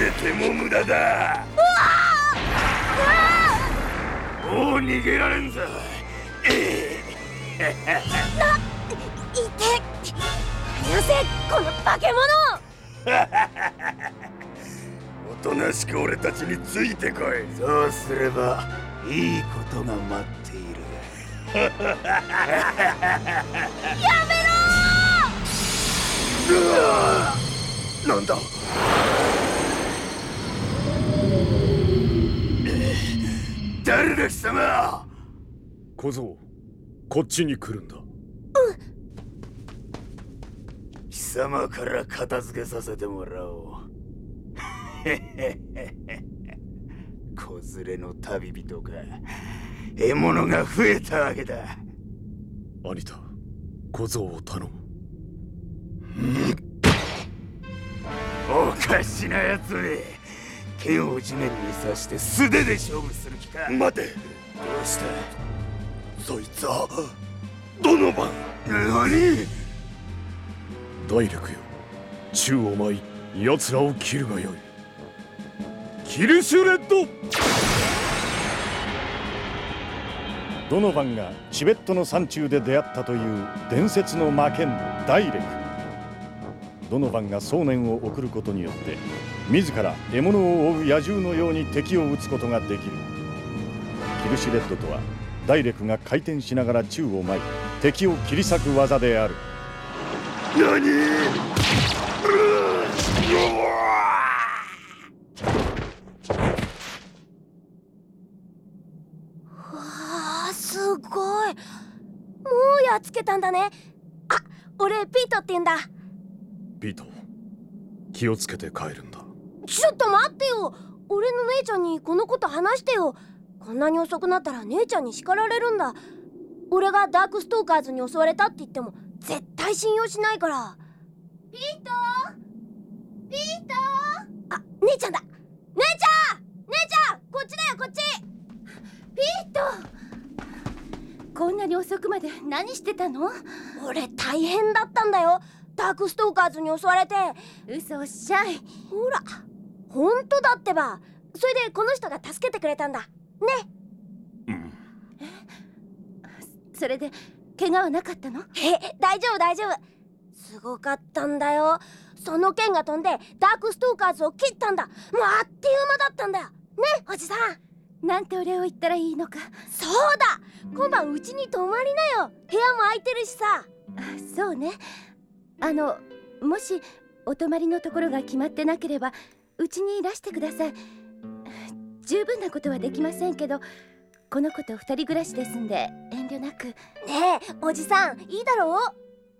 げても無駄だ。もう逃げられんぞ。いてよせこの化け物。おとなしく俺たちについてこい。そうすればいいことが待っている。やめろなんだ？誰だ貴様。小僧こっちに来るんだ。貴様から片付けさせてもらおう。子連れの旅人か。獲物が増えたわけだ。兄田小僧を頼む。おかしなやつめ剣を地面に刺して素手で勝負する気か。待て。どうしたそいつはどの番？何？ダイレクよ。宙を舞い奴らを切るがよい。キルシュレッド！ドノバンがチベットの山中で出会ったという伝説の魔剣ダイレクドノバンが想念を送ることによって自ら獲物を追う野獣のように敵を撃つことができる。キルシュレッドとはダイレクが回転しながら宙を舞い敵を切り裂く技である。何？わあすごい。もうやっつけたんだね。あ俺ピートって言うんだピート気をつけて帰るんだ。ちょっと待ってよ。俺の姉ちゃんにこのこと話してよ。こんなに遅くなったら姉ちゃんに叱られるんだ。俺がダークストーカーズに襲われたって言っても絶対信用しないから。ピートピートあ姉ちゃんだ。姉ちゃん！姉ちゃん！こっちだよこっち！ピートこんなに遅くまで何してたの？俺大変だったんだよダークストーカーズに襲われて。嘘おっしゃい。ほら本当だってば。それでこの人が助けてくれたんだ。ね。それで怪我はなかったの？え大丈夫大丈夫。すごかったんだよ。その剣が飛んでダークストーカーズを切ったんだ。もうあっという間だったんだよ。ねおじさん。なんてお礼を言ったらいいのか。そうだ。今晩うちに泊まりなよ。部屋も空いてるしさ。あそうねあのもしお泊まりのところが決まってなければうちにいらしてください。十分なことはできませんけどこの子と二人暮らしですんで遠慮なく。ねえおじさんいいだろ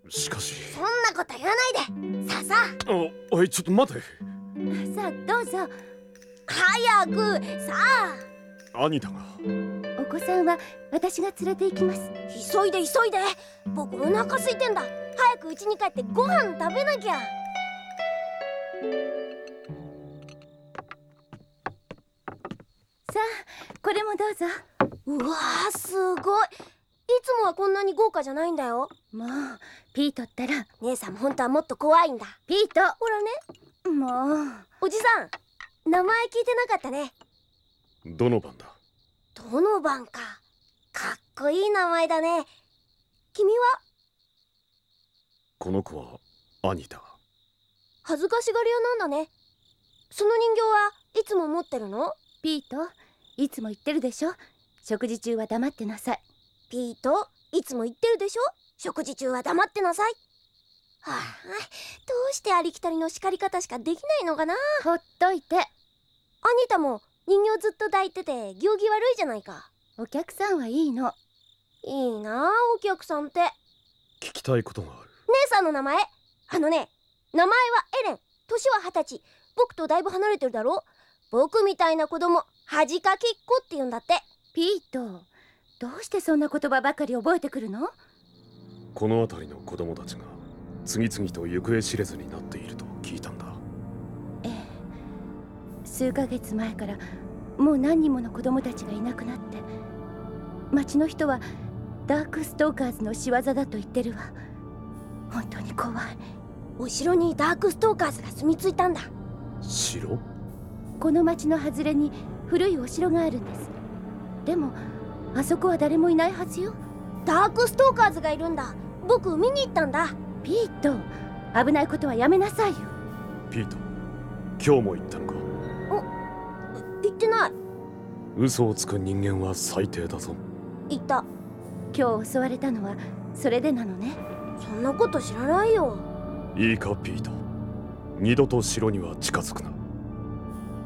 う？しかし。そんなこと言わないで。さあさ。おおいちょっと待て。さあどうぞ。あ早くさあ。兄だが。お子さんは私が連れて行きます。急いで急いで。僕お腹空いてんだ早く家に帰ってご飯食べなきゃ。さあこれもどうぞ。うわーすごい。いつもはこんなに豪華じゃないんだよ。もうピートったら姉さんも本当はもっと怖いんだ。ピート？ほらね。もう。おじさん名前聞いてなかったね。どの番だ？どの番か。かっこいい名前だね。君は？この子は兄だ恥ずかしがり屋なんだね。その人形はいつも持ってるの？ピートいつも言ってるでしょ？食事中は黙ってなさい。ピートいつも言ってるでしょ？食事中は黙ってなさい。はあどうしてありきたりの叱り方しかできないのかな？ほっといて。アニタも人形ずっと抱いてて行儀悪いじゃないか。お客さんはいいの。いいなあお客さんって。聞きたいことがある。姉さんの名前。あのね名前はエレン。年は二十歳。僕とだいぶ離れてるだろ。僕みたいな子供恥かきっこって言うんだって。ピートどうしてそんな言葉ばかり覚えてくるの？この辺りの子供たちが次々と行方知れずになっていると聞いたんだ。ええ。数ヶ月前からもう何人もの子供たちがいなくなって。町の人はダークストーカーズの仕業だと言ってるわ本当に怖い。お城にダークストーカーズが住み着いたんだ。城？この町の外れに古いお城があるんです。でもあそこは誰もいないはずよ。ダークストーカーズがいるんだ。僕見に行ったんだ。ピート危ないことはやめなさいよ。ピート今日も行ったのか？行ってない。嘘をつく人間は最低だぞ。言った。今日襲われたのはそれでなのねそんなこと知らないよ。いいかピート二度と城には近づくな。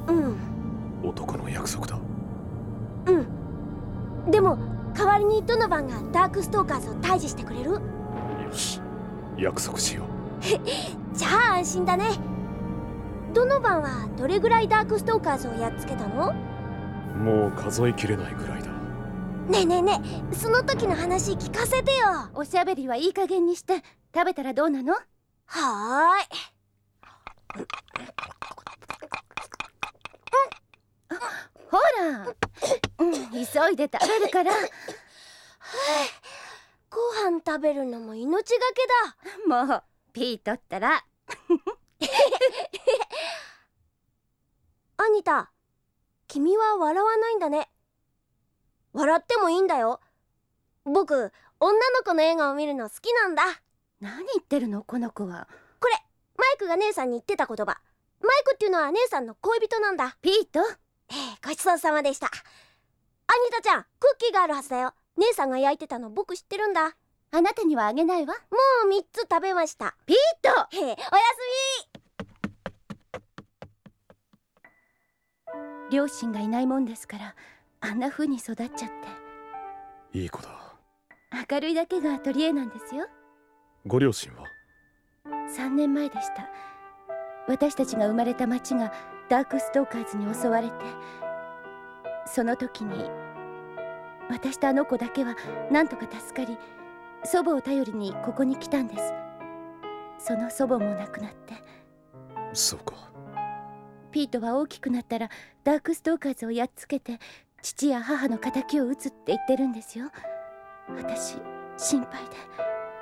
うん。男の約束だ。うん。でも代わりにドノバンがダークストーカーズを退治してくれる？よし。約束しよじゃあ安心だね。ドノバンはどれぐらいダークストーカーズをやっつけたの？うもう数えきれないぐらいだねえねえねえその時の話聞かせてよ。はおしゃべりはいい加減にして食べたらどうなの？ーい。ほら、うん、急いで食べるから。ご飯食べるのも命がけだ。もうピートったら。アニタ君は笑わないんだね笑ってもいいんだよ。僕女の子の笑顔を見るの好きなんだ。何言ってるのこの子は。これマイクが姉さんに言ってた言葉。マイクっていうのは姉さんの恋人なんだ。ピート？ええごちそうさまでした。アニタちゃんクッキーがあるはずだよ。姉さんが焼いてたの僕知ってるんだ。もあなたにはあげないわ。う3つ食べました。ピート！へえおやす両親がいないもんですからあんな風に育っちゃって。いい子だ。明るいだけが取り柄なんですよ。ご両親は？3年前でした。私たちが生まれた町がダークストーカーズに襲われて。その時に私とあの子だけはなんとか助かり祖母を頼りにここに来たんです。その祖母も亡くなって。そうか。ピートは大きくなったらダークストーカーズをやっつけて父や母の敵を討つって言ってるんですよ。私心配で。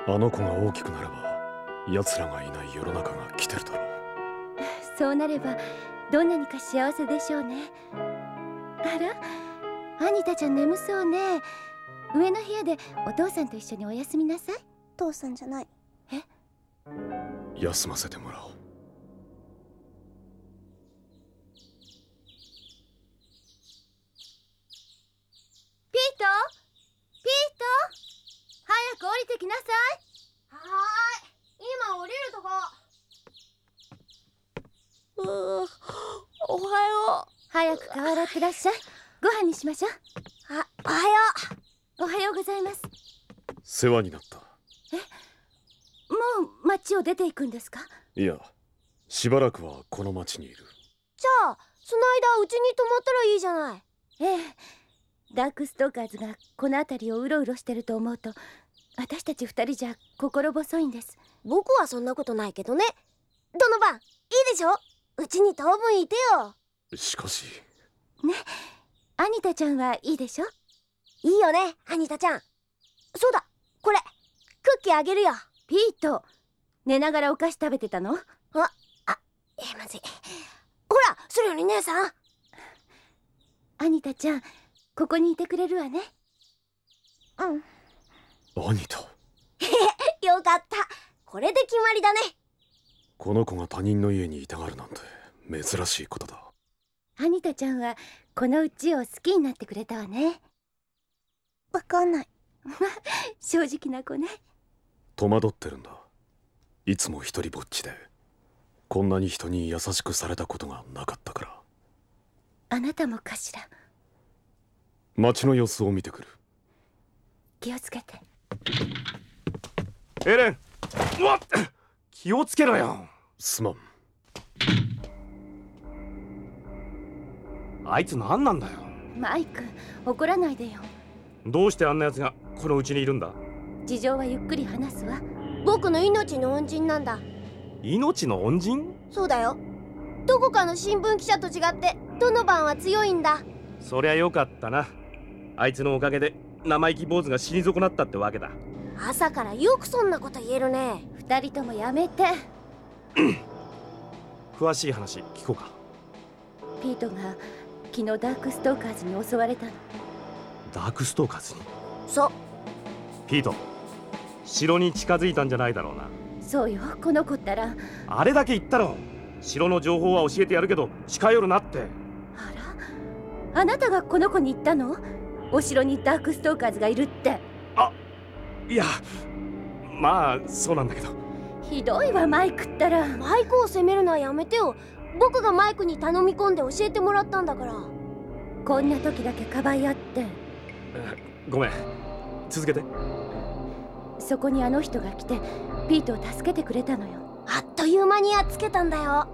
あの子が大きくなれば奴らがいない世の中が来てるだろう。そうなればどんなにか幸せでしょうね。あら？アニタちゃん眠そうね。上の部屋でお父さんと一緒にお休みなさい。父さんじゃない。休ませてもらおうピートピート早く降りてきなさいはーい今降りるとこうーおはよ早く顔洗ってらっしゃい。ご飯にしましょう。うあおはよおはようございます。世話になった。もう町を出ていくんですか？いやしばらくはこの町にいる。じゃあその間うちに泊まったらいいじゃない。ええダークストーカーズがこの辺りをうろうろしてると思うと私たち二人じゃ心細いんです。僕はそんなことないけどね。ドノバンいいでしょ？うちに当分いてよ。しかしアニタちゃんはいいでしょ？いいよねアニタちゃん。そうだこれ。クッキーあげるよ。ピート。寝ながらお菓子食べてたの？えー、まずい。ほらそれより姉さん。アニタちゃんここにいてくれるわね。うん。兄と よかった。これで決まりだね。この子が他人の家にいたがるなんて珍しいことだアニタちゃんはこのうちを好きになってくれたわね。わかんない。正直な子ね。戸惑ってるんだ。いつも一人ぼっちで。こんなに人に優しくされたことがなかったから。あなたもかしら。街の様子を見てくる。気をつけて。エレンうわっ！気をつけろよ。すまんあいつ何なんだよ。マイク怒らないでよ。どうしてあんな奴がこのうちにいるんだ？事情はゆっくり話すわ。僕の命の恩人なんだ。命の恩人？そうだよ。どこかの新聞記者と違ってドノバンは強いんだ。そりゃよかったな。あいつのおかげで生意気坊主が死に損なったってわけだ。朝からよくそんなこと言えるね。二人ともやめて。詳しい話聞こうか。ピートが昨日ダークストーカーズに襲われたの。ダークストーカーズに？そう。ピート城に近づいたんじゃないだろうな。そうよこの子ったら。あれだけ言ったろ城の情報は教えてやるけど近寄るなって。あらあなたがこの子に言ったの？お城にダークストーカーズがいるって。いやまあそうなんだけど。ひどいわマイクったら。マイクを責めるのはやめてよ僕がマイクに頼み込んで教えてもらったんだから。こんな時だけかばい合って。ごめん。続けて。そこにあの人が来てピートを助けてくれたのよ。あっという間にやっつけたんだよ。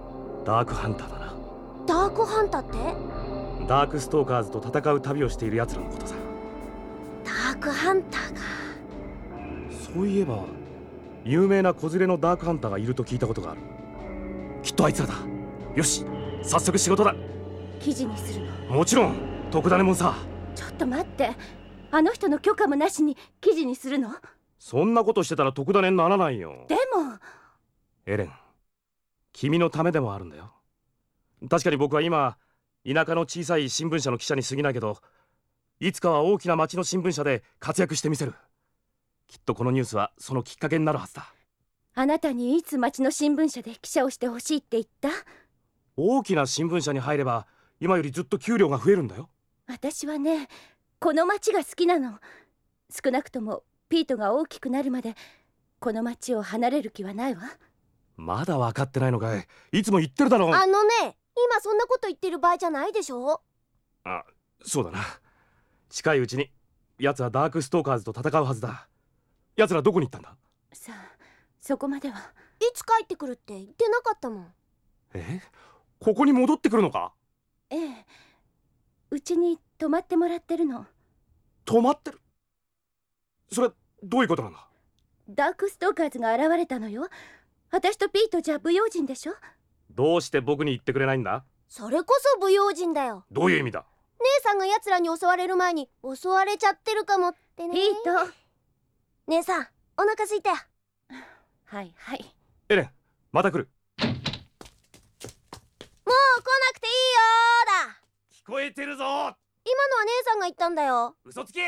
ダークハンターだな。ダークハンターって？ダークストーカーズと戦う旅をしている奴らのことさ。ダークハンターか。そういえば有名な子連れのダークハンターがいると聞いたことがある。きっとあいつらだよし早速仕事だ。記事にするの。もちろん特ダネもんさ。ちょっと待って。あの人の許可もなしに記事にするの？そんなことしてたら特ダネにならないよ。でも。エレン君のためでもあるんだよ。確かに僕は今田舎の小さい新聞社の記者に過ぎないけどいつかは大きな町の新聞社で活躍してみせる。きっとこのニュースはそのきっかけになるはずだ。あなたにいつ町の新聞社で記者をしてほしいって言った？大きな新聞社に入れば今よりずっと給料が増えるんだよ。私はねこの町が好きなの。少なくともピートが大きくなるまでこの町を離れる気はないわ。まだ分かってないのかい。いつも言ってるだろ。うあのね今そんなこと言ってる場合じゃないでしょ。あそうだな。近いうちに奴はダークストーカーズと戦うはずだ。奴らどこに行ったんだ？さあそこまでは。いつ帰ってくるって言ってなかったもん。え？ここに戻ってくるのか？ええ。うちに泊まってもらってるの。泊まってる？それどういうことなんだ？ダークストーカーズが現れたのよ。私とピートじゃ不用心でしょ？どうして僕に言ってくれないんだ？それこそ不用心だよ。どういう意味だ？姉さんが奴らに襲われる前に襲われちゃってるかもってね。ピート。姉さんお腹すいた。よ はいはい。エレンまた来る。もう来なくていいよーだ。聞こえてるぞ。今のは姉さんが言ったんだよ。嘘つき